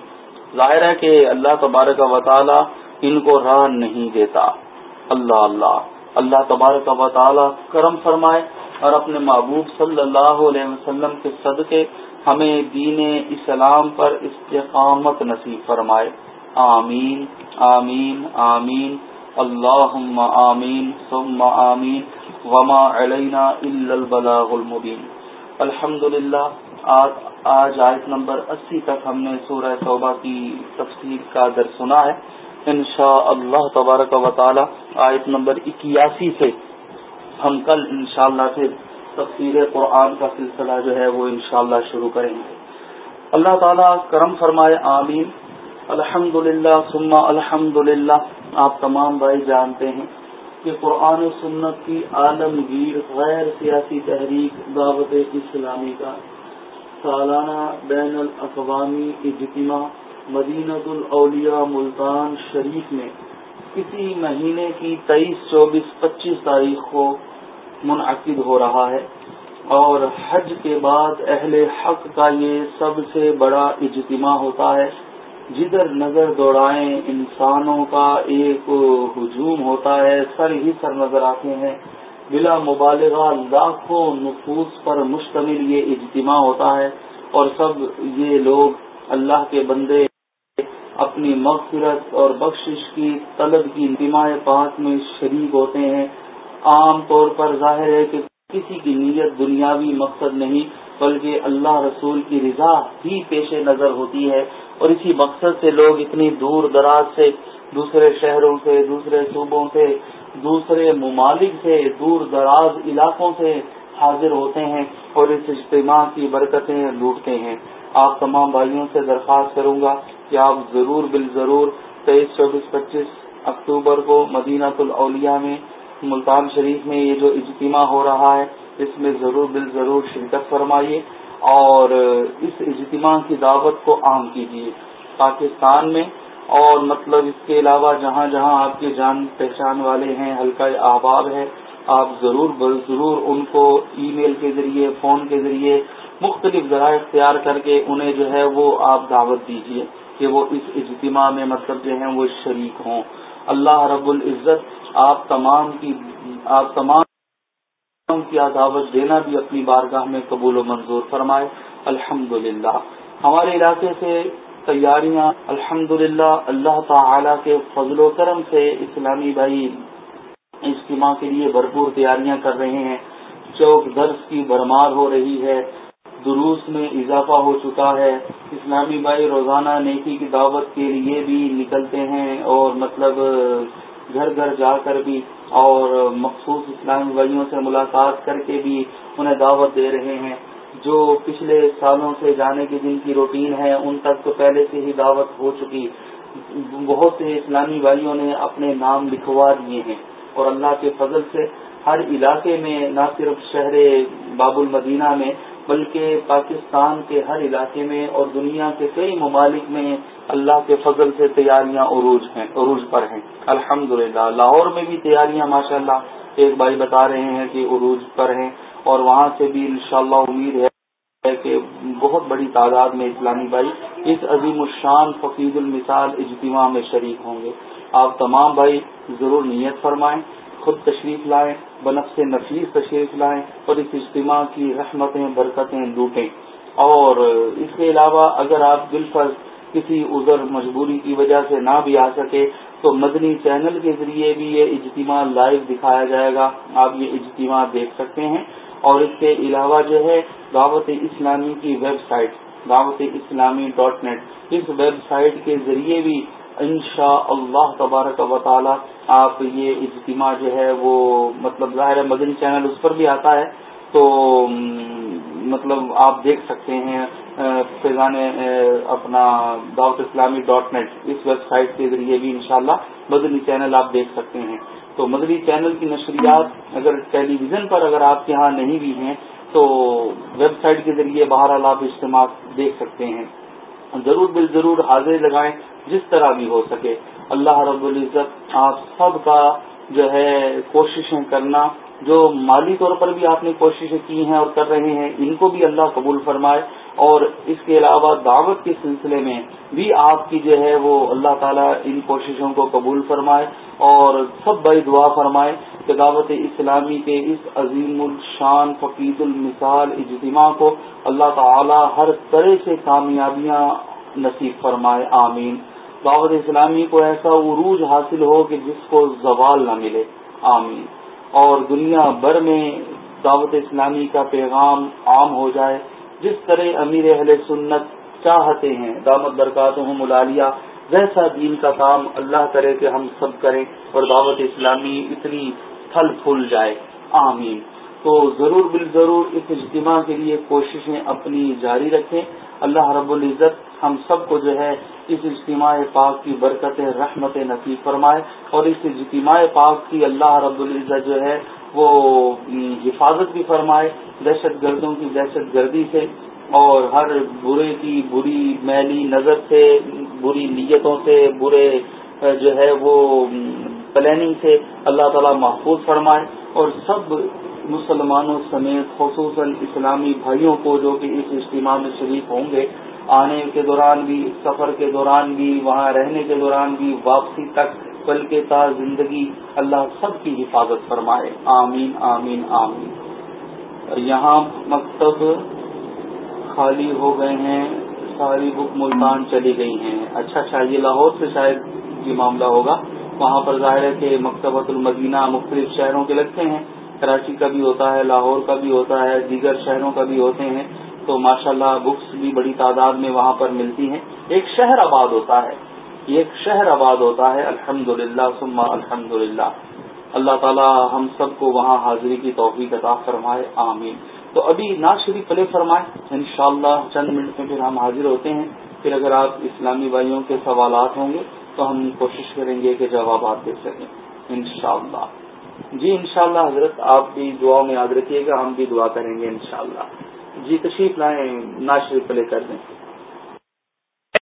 ظاہر ہے کہ اللہ تبارک و تعالی ان کو راہ نہیں دیتا۔ اللہ اللہ۔ اللہ تبارک و تعالی کرم فرمائے اور اپنے محبوب صلی اللہ علیہ وسلم کے صدقے ہمیں دین اسلام پر استقامت نصیب فرمائے۔ آمین آمین آمین۔ اللهم آمين ثم آمين وما علينا إلا البلاغ المبين الحمد للہ آج آیت نمبر اسی تک ہم نے سورہ توبہ کی تفسیر کا در سنا ہے۔ انشاء اللہ تبارک و تعالی آیت نمبر اکیاسی سے ہم کل انشاءاللہ سے تفسیر قرآن کا سلسلہ جو ہے وہ انشاءاللہ شروع کریں گے۔ اللہ تعالیٰ کرم فرمائے، آمین۔ الحمد للہ سما الحمد للہ آپ تمام بھائی جانتے ہیں کہ قرآن و سنت کی عالمگیر غیر سیاسی تحریک دعوت اسلامی کا سالانہ بین الاقوامی اجتماع مدینت الاولیاء ملتان شریف میں کسی مہینے کی تیئیس، چوبیس، پچیس تاریخ کو منعقد ہو رہا ہے اور حج کے بعد اہل حق کا یہ سب سے بڑا اجتماع ہوتا ہے۔ جدھر نظر دوڑائیں، انسانوں کا ایک ہجوم ہوتا ہے، سر ہی سر نظر آتے ہیں۔ بلا مبالغہ لاکھوں نفوس پر مشتمل یہ اجتماع ہوتا ہے اور سب یہ لوگ اللہ کے بندے اپنی مغفرت اور بخشش کی طلب کی انتماع پاک میں شریک ہوتے ہیں۔ عام طور پر ظاہر ہے کہ کسی کی نیت دنیاوی مقصد نہیں، بلکہ اللہ رسول کی رضا ہی پیش نظر ہوتی ہے۔ اور اسی مقصد سے لوگ اتنی دور دراز سے، دوسرے شہروں سے، دوسرے صوبوں سے، دوسرے ممالک سے، دور دراز علاقوں سے حاضر ہوتے ہیں اور اس اجتماع کی برکتیں لوٹتے ہیں۔ آپ تمام بھائیوں سے درخواست کروں گا کہ آپ ضرور بال ضرور تیئیس، چوبیس، پچیس اکتوبر کو مدینہ الاولیاء میں، ملتان شریف میں یہ جو اجتماع ہو رہا ہے، اس میں ضرور بال ضرور شرکت فرمائیے اور اس اجتماع کی دعوت کو عام کیجیے پاکستان میں اور مطلب اس کے علاوہ جہاں جہاں آپ کے جان پہچان والے ہیں ہلکا احباب ہے، آپ ضرور ضرور ان کو ای میل کے ذریعے، فون کے ذریعے مختلف ذرائع اختیار کر کے انہیں جو ہے وہ آپ دعوت دیجیے۔ کہ وہ اس اجتماع میں مطلب جو ہے وہ شریک ہوں۔ اللہ رب العزت آپ تمام کی آپ تمام کی دعوت دینا بھی اپنی بارگاہ میں قبول و منظور فرمائے۔ الحمد ہمارے علاقے سے تیاریاں الحمد اللہ تعالی کے فضل و کرم سے اسلامی بھائی اجتماع کے لیے بھرپور تیاریاں کر رہے ہیں۔ چوک درس کی بھرمار ہو رہی ہے۔ دروس میں اضافہ ہو چکا ہے۔ اسلامی بھائی روزانہ نیکی کی دعوت کے لیے بھی نکلتے ہیں اور مطلب گھر گھر جا کر بھی اور مخصوص اسلامی بھائیوں سے ملاقات کر کے بھی انہیں دعوت دے رہے ہیں۔ جو پچھلے سالوں سے جانے کی جن کی روٹین ہے، ان تک تو پہلے سے ہی دعوت ہو چکی۔ بہت سے اسلامی بھائیوں نے اپنے نام لکھوا دیے ہیں۔ اور اللہ کے فضل سے ہر علاقے میں، نہ صرف شہر باب المدینہ میں بلکہ پاکستان کے ہر علاقے میں اور دنیا کے کئی ممالک میں اللہ کے فضل سے تیاریاں عروج ہیں، عروج پر ہیں۔ الحمد لاہور میں بھی تیاریاں ماشاء اللہ ایک بھائی بتا رہے ہیں کہ عروج پر ہیں اور وہاں سے بھی انشاءاللہ امید ہے کہ بہت بڑی تعداد میں اسلامی بھائی اس عظیم الشان فقید المثال اجتماع میں شریک ہوں گے۔ آپ تمام بھائی ضرور نیت فرمائیں۔ خود تشریف لائیں بنف سے نفیس تشریف لائیں اور اس اجتماع کی رحمتیں، برکتیں لوٹیں۔ اور اس کے علاوہ اگر آپ دل پر کسی عذر، مجبوری کی وجہ سے نہ بھی آ سکے، تو مدنی چینل کے ذریعے بھی یہ اجتماع لائیو دکھایا جائے گا۔ آپ یہ اجتماع دیکھ سکتے ہیں۔ اور اس کے علاوہ جو ہے، دعوت اسلامی کی website, Dawat Islami dot net. اس ویب سائٹ کے ذریعے بھی انشاء اللہ تبارک و تعالی آپ یہ اجتماع جو ہے وہ مطلب ظاہر مدنی چینل اس پر بھی آتا ہے تو مطلب آپ دیکھ سکتے ہیں فیضان اپنا دعوت اسلامی ڈاٹ نیٹ اس ویب سائٹ کے ذریعے بھی انشاءاللہ مدنی چینل آپ دیکھ سکتے ہیں۔ تو مدنی چینل کی نشریات اگر ٹیلی ویژن پر اگر آپ کے ہاں نہیں بھی ہیں تو ویب سائٹ کے ذریعے باہر آپ اجتماع دیکھ سکتے ہیں۔ ضرور بال ضرور حاضر لگائیں جس طرح بھی ہو سکے۔ اللہ رب العزت آپ سب کا جو ہے کوششیں کرنا، جو مالی طور پر بھی آپ نے کوششیں کی ہیں اور کر رہے ہیں، ان کو بھی اللہ قبول فرمائے۔ اور اس کے علاوہ دعوت کے سلسلے میں بھی آپ کی جو ہے وہ اللہ تعالیٰ ان کوششوں کو قبول فرمائے اور سب بھائی دعا فرمائے کہ دعوت اسلامی کے اس عظیم الشان فقید المثال اجتماع کو اللہ تعالیٰ ہر طرح سے کامیابیاں نصیب فرمائے، آمین۔ دعوت اسلامی کو ایسا عروج حاصل ہو کہ جس کو زوال نہ ملے، آمین۔ اور دنیا بھر میں دعوت اسلامی کا پیغام عام ہو جائے جس طرح امیر اہل سنت چاہتے ہیں دامت برکات ملالیہ ویسا دین کا کام اللہ کرے کہ ہم سب کریں اور دعوت اسلامی اتنی پھل پھول جائے۔ آمین۔ تو ضرور بال ضرور اس اجتماع کے لیے کوششیں اپنی جاری رکھیں۔ اللہ رب العزت ہم سب کو جو ہے اس اجتماع پاک کی برکت رحمت نصیب فرمائے اور اس اجتماع پاک کی اللہ رب العزت جو ہے وہ حفاظت بھی فرمائے دہشت گردوں کی دہشت گردی سے اور ہر برے کی بری میلی نظر سے، بری نیتوں سے، برے، جو ہے وہ پلاننگ سے اللہ تعالیٰ محفوظ فرمائے اور سب مسلمانوں سمیت خصوصاً اسلامی بھائیوں کو جو کہ اس اجتماع میں شریک ہوں گے، آنے کے دوران بھی، سفر کے دوران بھی، وہاں رہنے کے دوران بھی، واپسی تک، بلکہ تا زندگی اللہ سب کی حفاظت فرمائے۔ آمین آمین آمین۔ یہاں مکتب خالی ہو گئے ہیں، ساری بک ملتان چلی گئی ہیں۔ اچھا اچھا یہ لاہور سے شاید یہ معاملہ ہوگا۔ وہاں پر ظاہر ہے کہ مکتبۃ المدینہ مختلف شہروں کے لگتے ہیں۔ کراچی کا بھی ہوتا ہے، لاہور کا بھی ہوتا ہے، دیگر شہروں کا بھی ہوتے ہیں۔ تو ماشاءاللہ اللہ بکس بھی بڑی تعداد میں وہاں پر ملتی ہیں۔ ایک شہر آباد ہوتا ہے۔ ایک شہر آباد ہوتا ہے۔ الحمد للہ سما الحمد للہ اللہ تعالی ہم سب کو وہاں حاضری کی توفیق عطا فرمائے۔ آمین۔ تو ابھی نا شریف پلے فرمائے انشاءاللہ چند منٹ میں پھر ہم حاضر ہوتے ہیں۔ پھر اگر آپ اسلامی بھائیوں کے سوالات ہوں گے تو ہم کوشش کریں گے کہ جوابات دے سکیں۔ انشاءاللہ۔ جی انشاءاللہ حضرت، آپ بھی دعا میں یاد رکھیے گا، ہم بھی دعا کریں گے انشاءاللہ۔ جی تشریف لائیں ناشر پلے کر دیں۔